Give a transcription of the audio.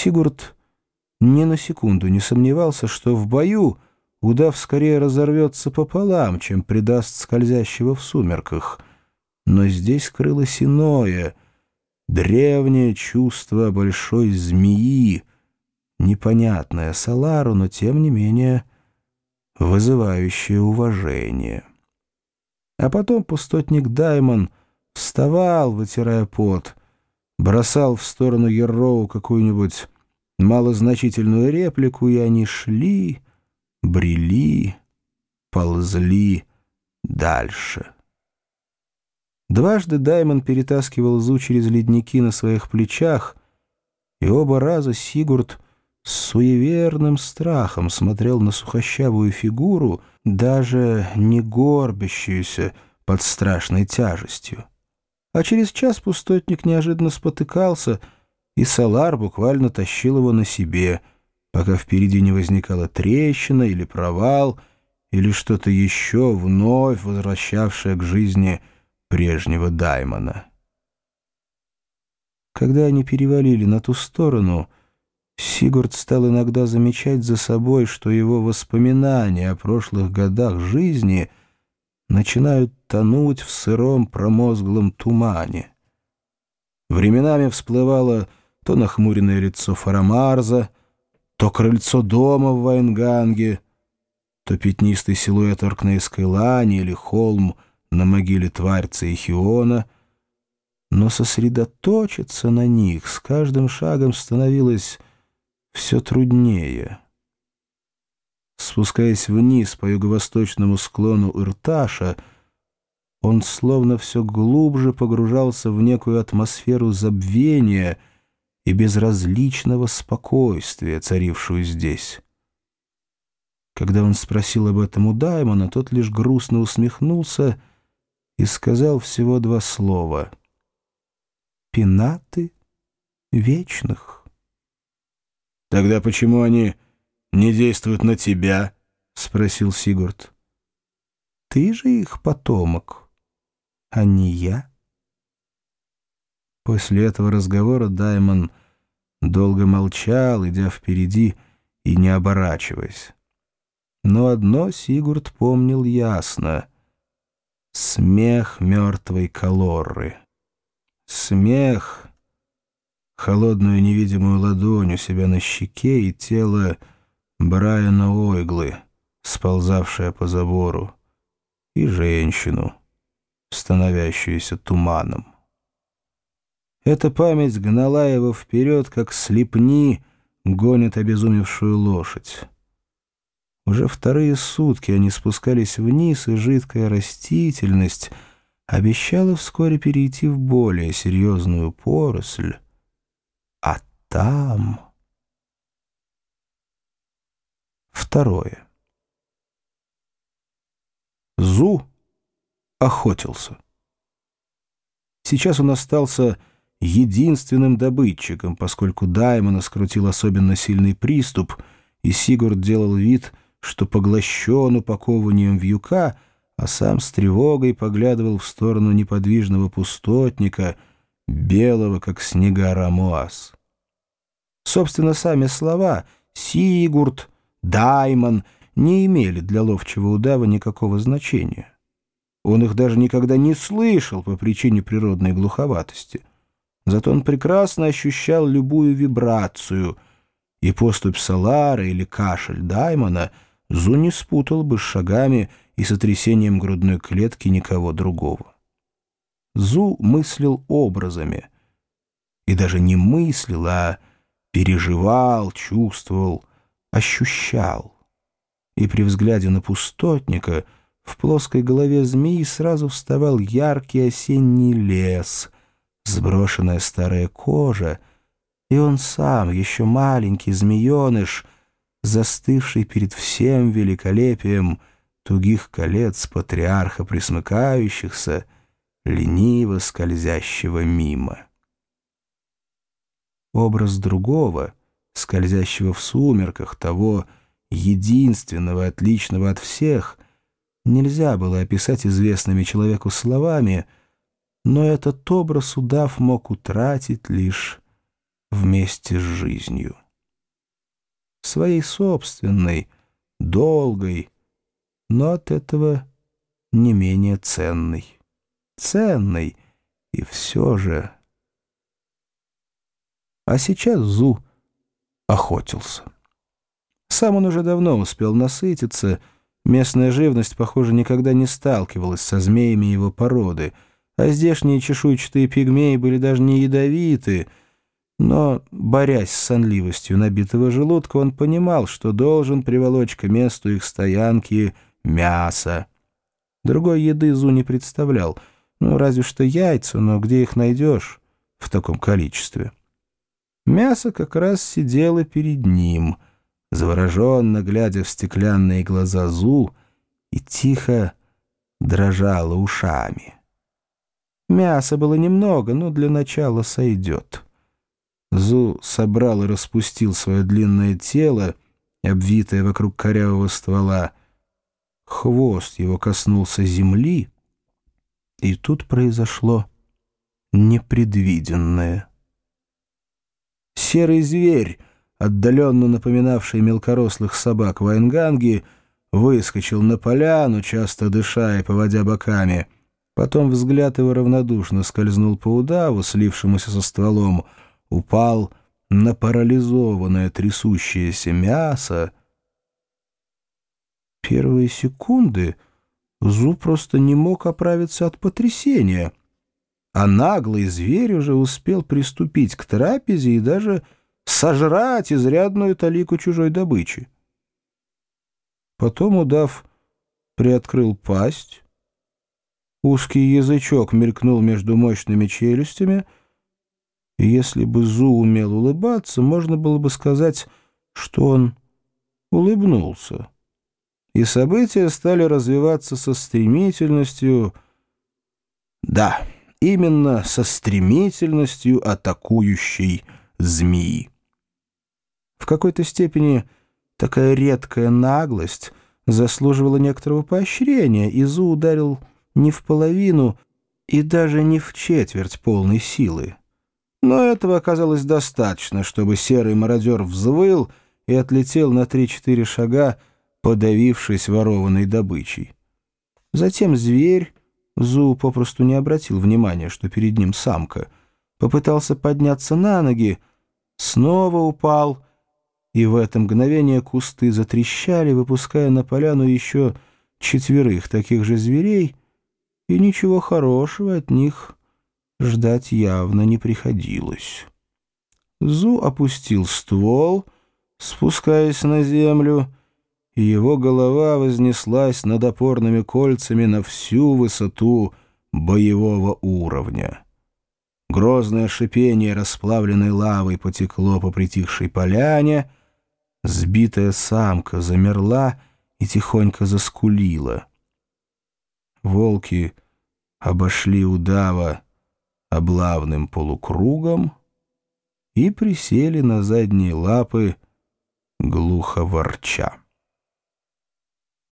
Сигурд ни на секунду не сомневался, что в бою удав скорее разорвется пополам, чем предаст скользящего в сумерках. Но здесь крылось иное, древнее чувство большой змеи, непонятное Салару, но тем не менее вызывающее уважение. А потом пустотник Даймон вставал, вытирая пот, бросал в сторону Ерроу какую-нибудь малозначительную реплику, и они шли, брели, ползли дальше. Дважды Даймон перетаскивал Зу через ледники на своих плечах, и оба раза Сигурд с суеверным страхом смотрел на сухощавую фигуру, даже не горбящуюся под страшной тяжестью. А через час пустотник неожиданно спотыкался — и Салар буквально тащил его на себе, пока впереди не возникала трещина или провал, или что-то еще вновь возвращавшее к жизни прежнего Даймона. Когда они перевалили на ту сторону, Сигурд стал иногда замечать за собой, что его воспоминания о прошлых годах жизни начинают тонуть в сыром промозглом тумане. Временами всплывало то нахмуренное лицо Фарамарза, то крыльцо дома в Вайнганге, то пятнистый силуэт Оркнейской лани или холм на могиле Тварца и Хиона, но сосредоточиться на них с каждым шагом становилось все труднее. Спускаясь вниз по юго-восточному склону Ирташа, он словно все глубже погружался в некую атмосферу забвения — и безразличного спокойствия, царившую здесь. Когда он спросил об этом у Даймона, тот лишь грустно усмехнулся и сказал всего два слова. «Пенаты вечных». «Тогда почему они не действуют на тебя?» — спросил Сигурд. «Ты же их потомок, а не я». После этого разговора Даймон долго молчал, идя впереди и не оборачиваясь. Но одно Сигурд помнил ясно — смех мертвой Калорры. Смех, холодную невидимую ладонь у себя на щеке и тело Брайана Ойглы, сползавшее по забору, и женщину, становящуюся туманом. Эта память гнала его вперед, как слепни гонят обезумевшую лошадь. Уже вторые сутки они спускались вниз, и жидкая растительность обещала вскоре перейти в более серьезную поросль. А там... Второе. Зу охотился. Сейчас он остался единственным добытчиком, поскольку Даймона скрутил особенно сильный приступ, и Сигурд делал вид, что поглощен упакованием вьюка, а сам с тревогой поглядывал в сторону неподвижного пустотника, белого, как снега Рамуаз. Собственно, сами слова «Сигурд», «Даймон» не имели для ловчего удава никакого значения. Он их даже никогда не слышал по причине природной глуховатости. Зато он прекрасно ощущал любую вибрацию, и поступь Салара или кашель Даймона Зу не спутал бы с шагами и сотрясением грудной клетки никого другого. Зу мыслил образами. И даже не мыслил, а переживал, чувствовал, ощущал. И при взгляде на пустотника в плоской голове змеи сразу вставал яркий осенний лес — сброшенная старая кожа, и он сам, еще маленький змееныш, застывший перед всем великолепием тугих колец патриарха присмыкающихся, лениво скользящего мимо. Образ другого, скользящего в сумерках, того единственного, отличного от всех, нельзя было описать известными человеку словами — но этот образ удав мог утратить лишь вместе с жизнью. Своей собственной, долгой, но от этого не менее ценной. Ценной и все же... А сейчас Зу охотился. Сам он уже давно успел насытиться, местная живность, похоже, никогда не сталкивалась со змеями его породы, а здешние чешуйчатые пигмеи были даже не ядовиты, но, борясь с сонливостью набитого желудка, он понимал, что должен приволочь к месту их стоянки мясо. Другой еды Зу не представлял, ну, разве что яйца, но где их найдешь в таком количестве? Мясо как раз сидело перед ним, завороженно глядя в стеклянные глаза Зу, и тихо дрожало ушами. Мяса было немного, но для начала сойдет. Зу собрал и распустил свое длинное тело, обвитое вокруг корявого ствола. Хвост его коснулся земли, и тут произошло непредвиденное. Серый зверь, отдаленно напоминавший мелкорослых собак Вайнганги, выскочил на поляну, часто дыша и поводя боками. Потом взгляд его равнодушно скользнул по удаву, слившемуся со стволом, упал на парализованное трясущееся мясо. Первые секунды Зу просто не мог оправиться от потрясения — а наглый зверь уже успел приступить к трапезе и даже сожрать изрядную талику чужой добычи. Потом удав приоткрыл пасть, узкий язычок мелькнул между мощными челюстями, и если бы Зу умел улыбаться, можно было бы сказать, что он улыбнулся. И события стали развиваться со стремительностью... Да именно со стремительностью атакующей змеи. В какой-то степени такая редкая наглость заслуживала некоторого поощрения, и Зу ударил не в половину и даже не в четверть полной силы. Но этого оказалось достаточно, чтобы серый мародер взвыл и отлетел на три-четыре шага, подавившись ворованной добычей. Затем зверь Зу попросту не обратил внимания, что перед ним самка. Попытался подняться на ноги, снова упал, и в это мгновение кусты затрещали, выпуская на поляну еще четверых таких же зверей, и ничего хорошего от них ждать явно не приходилось. Зу опустил ствол, спускаясь на землю, и его голова вознеслась над опорными кольцами на всю высоту боевого уровня. Грозное шипение расплавленной лавой потекло по притихшей поляне, сбитая самка замерла и тихонько заскулила. Волки обошли удава облавным полукругом и присели на задние лапы, глухо ворча.